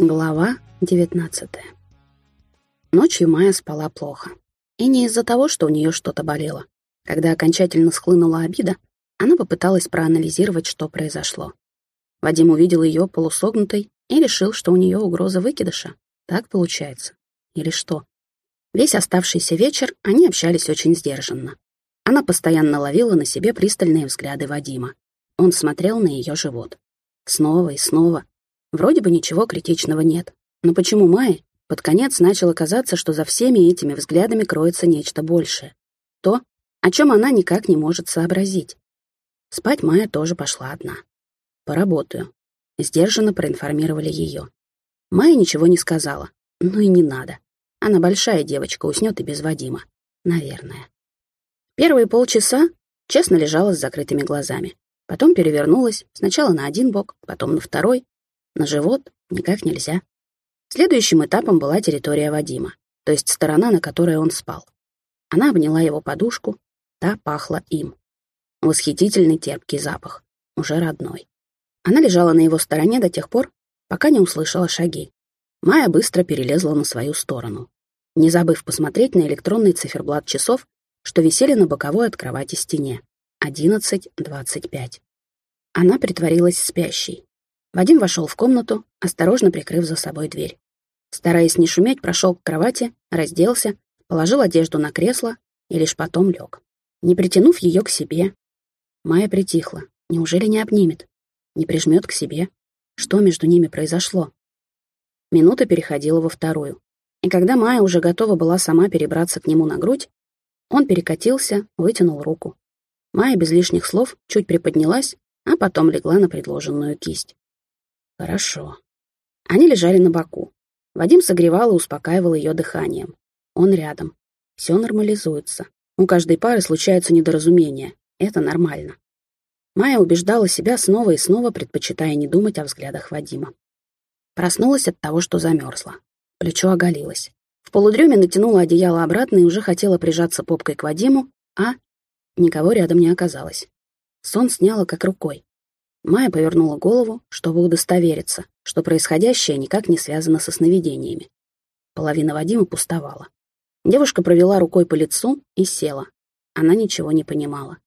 Глава 19 Ночью Майя спала плохо. И не из-за того, что у нее что-то болело. Когда окончательно схлынула обида, она попыталась проанализировать, что произошло. Вадим увидел ее полусогнутой и решил, что у нее угроза выкидыша. Так получается. Или что? Весь оставшийся вечер они общались очень сдержанно. Она постоянно ловила на себе пристальные взгляды Вадима. Он смотрел на ее живот. Снова и снова, Вроде бы ничего критичного нет. Но почему Майе под конец начало казаться, что за всеми этими взглядами кроется нечто большее? То, о чем она никак не может сообразить. Спать Майя тоже пошла одна. «Поработаю», — сдержанно проинформировали ее. Майя ничего не сказала. Ну и не надо. Она большая девочка, уснет и без Вадима. Наверное. Первые полчаса честно лежала с закрытыми глазами. Потом перевернулась, сначала на один бок, потом на второй, на живот никак нельзя. Следующим этапом была территория Вадима, то есть сторона, на которой он спал. Она обняла его подушку, та пахла им. Восхитительный терпкий запах, уже родной. Она лежала на его стороне до тех пор, пока не услышала шаги. Майя быстро перелезла на свою сторону, не забыв посмотреть на электронный циферблат часов, что висели на боковой от кровати стене. 11.25. Она притворилась спящей, Вадим вошел в комнату, осторожно прикрыв за собой дверь. Стараясь не шуметь, прошел к кровати, разделся, положил одежду на кресло и лишь потом лег. Не притянув ее к себе, Майя притихла. Неужели не обнимет? Не прижмет к себе? Что между ними произошло? Минута переходила во вторую. И когда Майя уже готова была сама перебраться к нему на грудь, он перекатился, вытянул руку. Майя без лишних слов чуть приподнялась, а потом легла на предложенную кисть. Хорошо. Они лежали на боку. Вадим согревал и успокаивал ее дыханием. Он рядом. Все нормализуется. У каждой пары случаются недоразумения. Это нормально. Майя убеждала себя снова и снова, предпочитая не думать о взглядах Вадима. Проснулась от того, что замерзла. Плечо оголилось. В полудреме натянула одеяло обратно и уже хотела прижаться попкой к Вадиму, а никого рядом не оказалось. Сон сняла как рукой. Майя повернула голову, чтобы удостовериться, что происходящее никак не связано со сновидениями. Половина Вадима пустовала. Девушка провела рукой по лицу и села. Она ничего не понимала.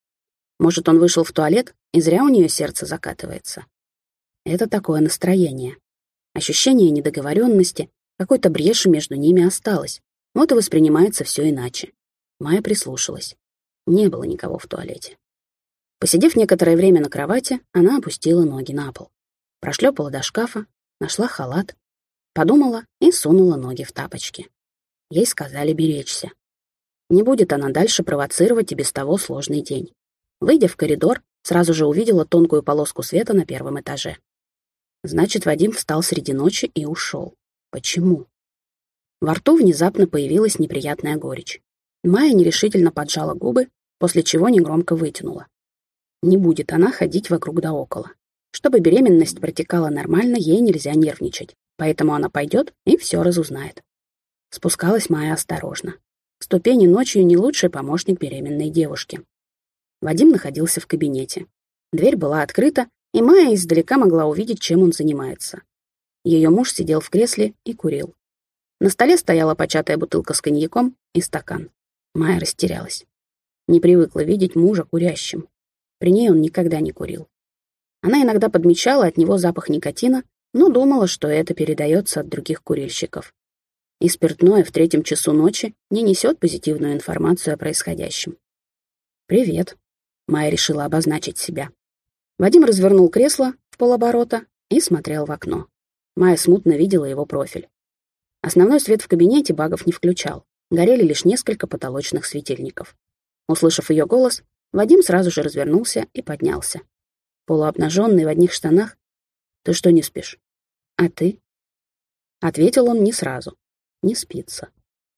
Может, он вышел в туалет, и зря у нее сердце закатывается. Это такое настроение. Ощущение недоговоренности, какой-то бреши между ними осталось. Вот и воспринимается все иначе. Майя прислушалась. Не было никого в туалете. Посидев некоторое время на кровати, она опустила ноги на пол. Прошлепала до шкафа, нашла халат, подумала и сунула ноги в тапочки. Ей сказали беречься. Не будет она дальше провоцировать и без того сложный день. Выйдя в коридор, сразу же увидела тонкую полоску света на первом этаже. Значит, Вадим встал среди ночи и ушел. Почему? Во рту внезапно появилась неприятная горечь. Майя нерешительно поджала губы, после чего негромко вытянула. Не будет она ходить вокруг да около. Чтобы беременность протекала нормально, ей нельзя нервничать, поэтому она пойдет и все разузнает. Спускалась Майя осторожно. Ступени ночью не лучший помощник беременной девушки. Вадим находился в кабинете. Дверь была открыта, и Майя издалека могла увидеть, чем он занимается. Ее муж сидел в кресле и курил. На столе стояла початая бутылка с коньяком и стакан. Майя растерялась. Не привыкла видеть мужа курящим. При ней он никогда не курил. Она иногда подмечала от него запах никотина, но думала, что это передается от других курильщиков. И спиртное в третьем часу ночи не несет позитивную информацию о происходящем. «Привет», — Майя решила обозначить себя. Вадим развернул кресло в полоборота и смотрел в окно. Майя смутно видела его профиль. Основной свет в кабинете Багов не включал. Горели лишь несколько потолочных светильников. Услышав ее голос, Вадим сразу же развернулся и поднялся. Полуобнаженный в одних штанах. «Ты что не спишь?» «А ты?» Ответил он не сразу. «Не спится».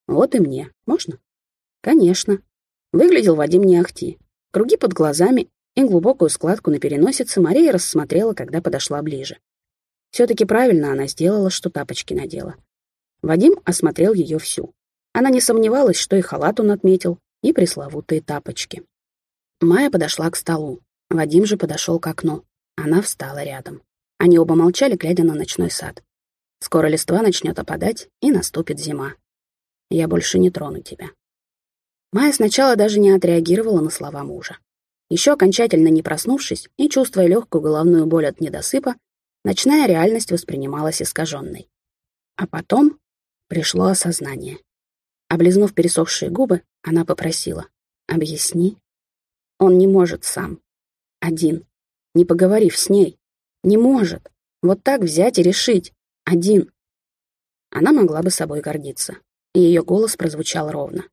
«Вот и мне. Можно?» «Конечно». Выглядел Вадим не ахти. Круги под глазами и глубокую складку на переносице Мария рассмотрела, когда подошла ближе. Все-таки правильно она сделала, что тапочки надела. Вадим осмотрел ее всю. Она не сомневалась, что и халат он отметил, и пресловутые тапочки. Майя подошла к столу. Вадим же подошел к окну. Она встала рядом. Они оба молчали, глядя на ночной сад. Скоро листва начнет опадать, и наступит зима. Я больше не трону тебя. Майя сначала даже не отреагировала на слова мужа. Еще окончательно не проснувшись и чувствуя легкую головную боль от недосыпа, ночная реальность воспринималась искаженной. А потом пришло осознание. Облизнув пересохшие губы, она попросила. «Объясни». Он не может сам. Один. Не поговорив с ней. Не может. Вот так взять и решить. Один. Она могла бы собой гордиться. И ее голос прозвучал ровно.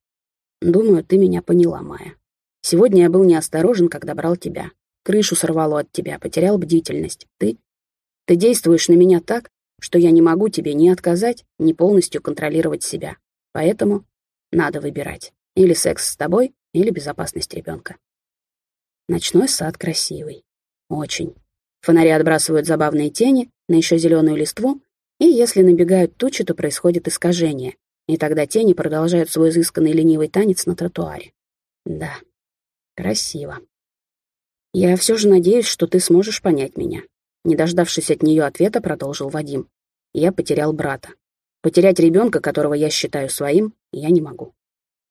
«Думаю, ты меня поняла, Майя. Сегодня я был неосторожен, когда брал тебя. Крышу сорвало от тебя, потерял бдительность. Ты... Ты действуешь на меня так, что я не могу тебе ни отказать, ни полностью контролировать себя. Поэтому надо выбирать. Или секс с тобой, или безопасность ребенка. Ночной сад красивый. Очень. Фонари отбрасывают забавные тени на еще зеленую листву, и если набегают тучи, то происходит искажение, и тогда тени продолжают свой изысканный ленивый танец на тротуаре. Да, красиво. Я все же надеюсь, что ты сможешь понять меня. Не дождавшись от нее ответа, продолжил Вадим. Я потерял брата. Потерять ребенка, которого я считаю своим, я не могу.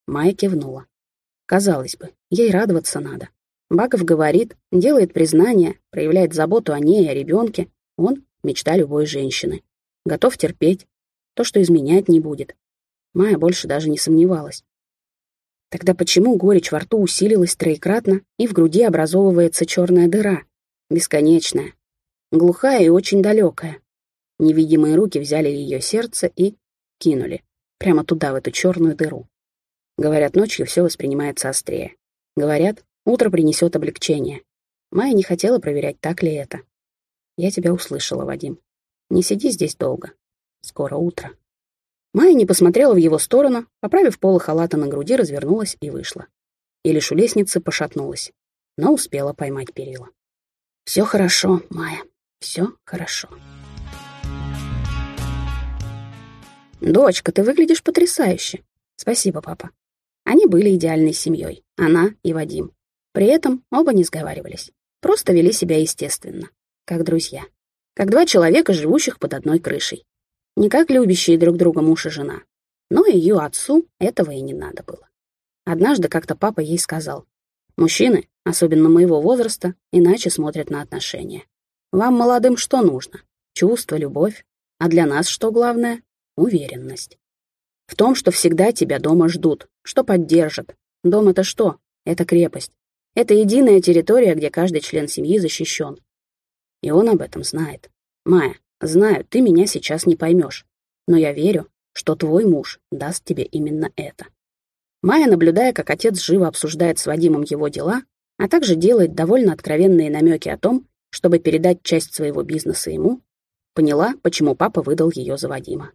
Майя кивнула. Казалось бы, ей радоваться надо. Баков говорит, делает признание, проявляет заботу о ней и о ребенке. Он — мечта любой женщины готов терпеть, то, что изменять не будет. Майя больше даже не сомневалась. Тогда почему горечь во рту усилилась троекратно, и в груди образовывается черная дыра, бесконечная, глухая и очень далекая? Невидимые руки взяли ее сердце и кинули прямо туда, в эту черную дыру. Говорят, ночью все воспринимается острее. Говорят, утро принесет облегчение. Майя не хотела проверять, так ли это. Я тебя услышала, Вадим. Не сиди здесь долго. Скоро утро. Майя не посмотрела в его сторону, поправив полы халата на груди, развернулась и вышла. И лишь у лестницы пошатнулась, но успела поймать перила. «Все хорошо, Майя, все хорошо». «Дочка, ты выглядишь потрясающе». «Спасибо, папа». Они были идеальной семьей, она и Вадим. При этом оба не сговаривались, просто вели себя естественно, как друзья как два человека, живущих под одной крышей. Не как любящие друг друга муж и жена. Но ее отцу этого и не надо было. Однажды как-то папа ей сказал, «Мужчины, особенно моего возраста, иначе смотрят на отношения. Вам, молодым, что нужно? Чувство, любовь. А для нас что главное? Уверенность. В том, что всегда тебя дома ждут, что поддержат. Дом — это что? Это крепость. Это единая территория, где каждый член семьи защищен. И он об этом знает. Майя, знаю, ты меня сейчас не поймешь, но я верю, что твой муж даст тебе именно это. Майя, наблюдая, как отец живо обсуждает с Вадимом его дела, а также делает довольно откровенные намеки о том, чтобы передать часть своего бизнеса ему, поняла, почему папа выдал ее за Вадима.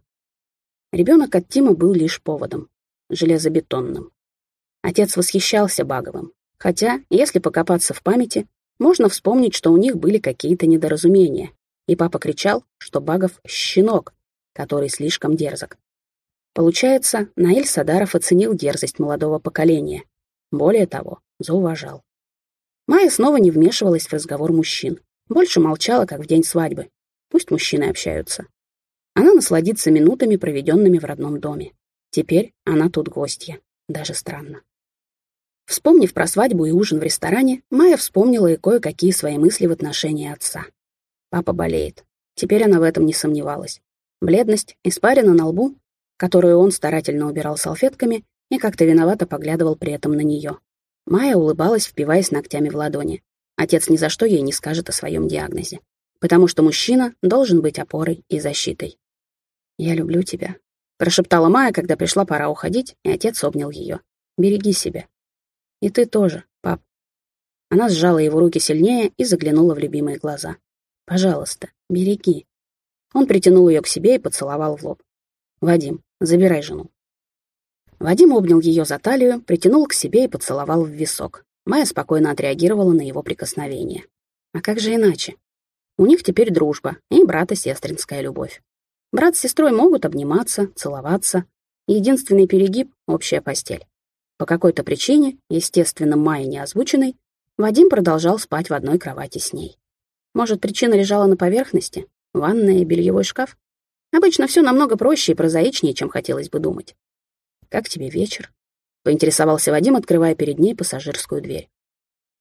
Ребенок от Тима был лишь поводом, железобетонным. Отец восхищался Баговым, хотя, если покопаться в памяти, можно вспомнить, что у них были какие-то недоразумения, и папа кричал, что Багов — щенок, который слишком дерзок. Получается, Наиль Садаров оценил дерзость молодого поколения. Более того, зауважал. Майя снова не вмешивалась в разговор мужчин. Больше молчала, как в день свадьбы. Пусть мужчины общаются. Она насладится минутами, проведенными в родном доме. Теперь она тут гостья. Даже странно. Вспомнив про свадьбу и ужин в ресторане, Майя вспомнила и кое-какие свои мысли в отношении отца. Папа болеет. Теперь она в этом не сомневалась. Бледность, испарина на лбу, которую он старательно убирал салфетками и как-то виновато поглядывал при этом на нее. Майя улыбалась, впиваясь ногтями в ладони. Отец ни за что ей не скажет о своем диагнозе. Потому что мужчина должен быть опорой и защитой. «Я люблю тебя», — прошептала Майя, когда пришла пора уходить, и отец обнял ее. «Береги себя. И ты тоже, пап. Она сжала его руки сильнее и заглянула в любимые глаза. Пожалуйста, береги. Он притянул ее к себе и поцеловал в лоб. Вадим, забирай жену. Вадим обнял ее за талию, притянул к себе и поцеловал в висок. Майя спокойно отреагировала на его прикосновение. А как же иначе? У них теперь дружба и брата-сестринская любовь. Брат с сестрой могут обниматься, целоваться. Единственный перегиб — общая постель. По какой-то причине, естественно, Майе не озвученной, Вадим продолжал спать в одной кровати с ней. Может, причина лежала на поверхности? Ванная и бельевой шкаф? Обычно все намного проще и прозаичнее, чем хотелось бы думать. «Как тебе вечер?» — поинтересовался Вадим, открывая перед ней пассажирскую дверь.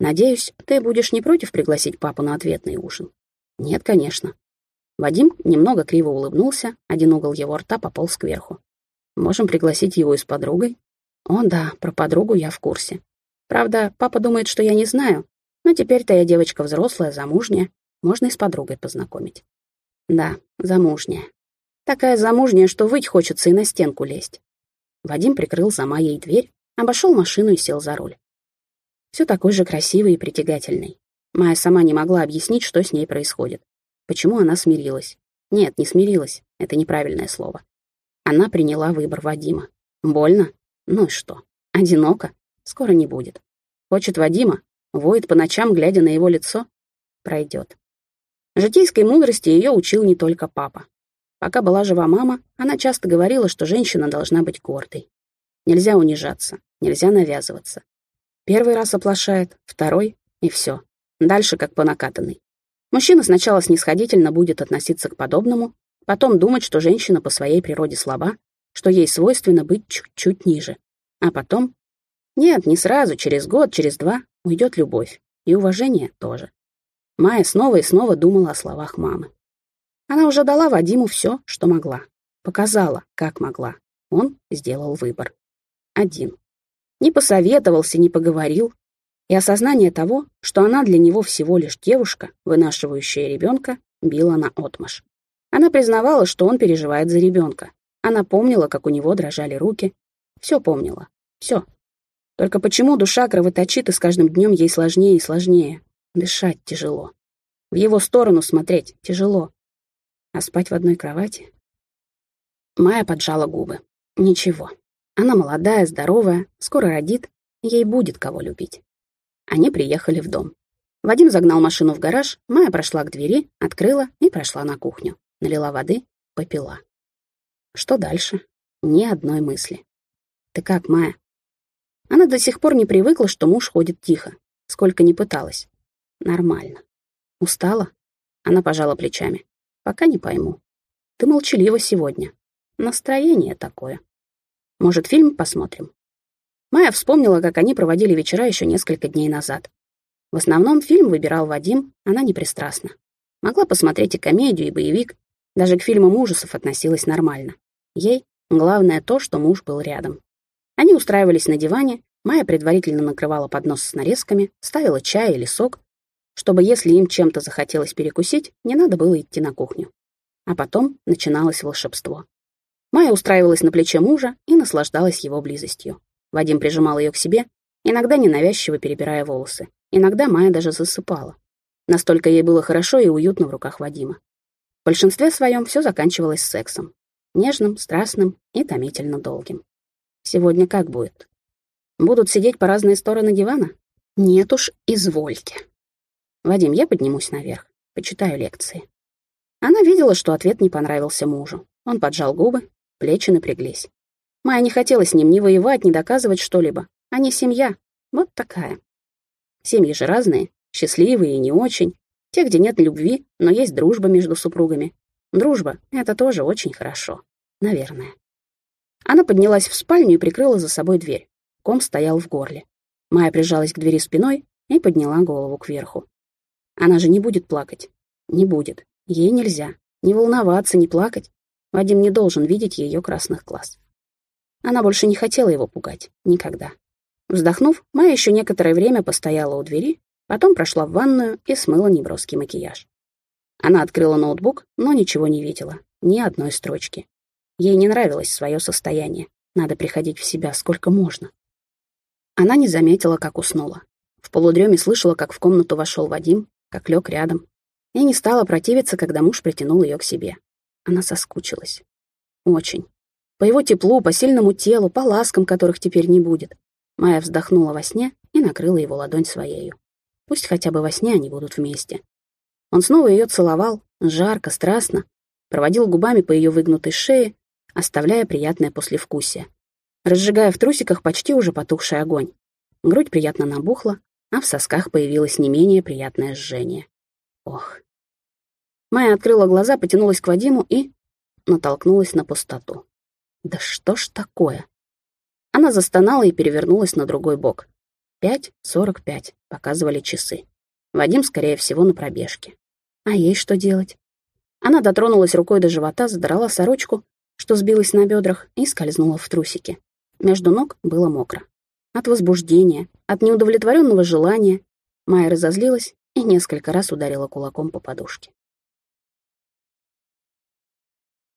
«Надеюсь, ты будешь не против пригласить папу на ответный ужин?» «Нет, конечно». Вадим немного криво улыбнулся, один угол его рта пополз кверху. «Можем пригласить его и с подругой?» «О да, про подругу я в курсе. Правда, папа думает, что я не знаю, но теперь-то я девочка взрослая, замужняя, можно и с подругой познакомить». «Да, замужняя. Такая замужняя, что выть хочется и на стенку лезть. Вадим прикрыл за Майей дверь, обошел машину и сел за руль. Все такой же красивый и притягательный. Майя сама не могла объяснить, что с ней происходит. Почему она смирилась? Нет, не смирилась. Это неправильное слово. Она приняла выбор Вадима. Больно? Ну и что? Одиноко? Скоро не будет. Хочет Вадима? Воет по ночам, глядя на его лицо? Пройдет. Житейской мудрости ее учил не только папа. Пока была жива мама, она часто говорила, что женщина должна быть гордой. Нельзя унижаться, нельзя навязываться. Первый раз оплошает, второй — и все. Дальше как по накатанной. Мужчина сначала снисходительно будет относиться к подобному, потом думать, что женщина по своей природе слаба, что ей свойственно быть чуть-чуть ниже. А потом... Нет, не сразу, через год, через два уйдет любовь. И уважение тоже. Майя снова и снова думала о словах мамы. Она уже дала Вадиму все, что могла. Показала, как могла. Он сделал выбор. Один. Не посоветовался, не поговорил. И осознание того, что она для него всего лишь девушка, вынашивающая ребенка, било на отмаш. Она признавала, что он переживает за ребенка. Она помнила, как у него дрожали руки. Все помнила. Все. Только почему душа кровоточит, и с каждым днем ей сложнее и сложнее? Дышать тяжело. В его сторону смотреть тяжело. А спать в одной кровати? Майя поджала губы. Ничего. Она молодая, здоровая, скоро родит, ей будет кого любить. Они приехали в дом. Вадим загнал машину в гараж, Майя прошла к двери, открыла и прошла на кухню. Налила воды, попила. Что дальше? Ни одной мысли. «Ты как, Майя?» Она до сих пор не привыкла, что муж ходит тихо. Сколько не пыталась. Нормально. Устала? Она пожала плечами. Пока не пойму. Ты молчалива сегодня. Настроение такое. Может, фильм посмотрим? Майя вспомнила, как они проводили вечера еще несколько дней назад. В основном фильм выбирал Вадим, она не пристрастна. Могла посмотреть и комедию, и боевик. Даже к фильмам ужасов относилась нормально. Ей главное то, что муж был рядом. Они устраивались на диване, Майя предварительно накрывала поднос с нарезками, ставила чай или сок, чтобы, если им чем-то захотелось перекусить, не надо было идти на кухню. А потом начиналось волшебство. Майя устраивалась на плече мужа и наслаждалась его близостью. Вадим прижимал ее к себе, иногда ненавязчиво перебирая волосы. Иногда Майя даже засыпала. Настолько ей было хорошо и уютно в руках Вадима. В большинстве своем все заканчивалось сексом. Нежным, страстным и томительно долгим. Сегодня как будет? Будут сидеть по разные стороны дивана? Нет уж, извольте. «Вадим, я поднимусь наверх, почитаю лекции». Она видела, что ответ не понравился мужу. Он поджал губы, плечи напряглись. Майя не хотела с ним ни воевать, ни доказывать что-либо. Они семья. Вот такая. Семьи же разные, счастливые и не очень. Те, где нет любви, но есть дружба между супругами. Дружба — это тоже очень хорошо. Наверное. Она поднялась в спальню и прикрыла за собой дверь. Ком стоял в горле. Майя прижалась к двери спиной и подняла голову кверху. Она же не будет плакать. Не будет. Ей нельзя. Не волноваться, не плакать. Вадим не должен видеть ее красных глаз. Она больше не хотела его пугать. Никогда. Вздохнув, Майя еще некоторое время постояла у двери, потом прошла в ванную и смыла неброский макияж. Она открыла ноутбук, но ничего не видела. Ни одной строчки. Ей не нравилось свое состояние. Надо приходить в себя сколько можно. Она не заметила, как уснула. В полудреме слышала, как в комнату вошел Вадим, как лег рядом, и не стала противиться, когда муж притянул ее к себе. Она соскучилась. Очень. По его теплу, по сильному телу, по ласкам, которых теперь не будет. Майя вздохнула во сне и накрыла его ладонь своею. Пусть хотя бы во сне они будут вместе. Он снова ее целовал, жарко, страстно, проводил губами по ее выгнутой шее, оставляя приятное послевкусие, разжигая в трусиках почти уже потухший огонь. Грудь приятно набухла, а в сосках появилось не менее приятное жжение. Ох. Майя открыла глаза, потянулась к Вадиму и... натолкнулась на пустоту. Да что ж такое? Она застонала и перевернулась на другой бок. Пять сорок пять показывали часы. Вадим, скорее всего, на пробежке. А ей что делать? Она дотронулась рукой до живота, задрала сорочку, что сбилась на бедрах, и скользнула в трусики. Между ног было мокро. От возбуждения, от неудовлетворенного желания Майя разозлилась и несколько раз ударила кулаком по подушке.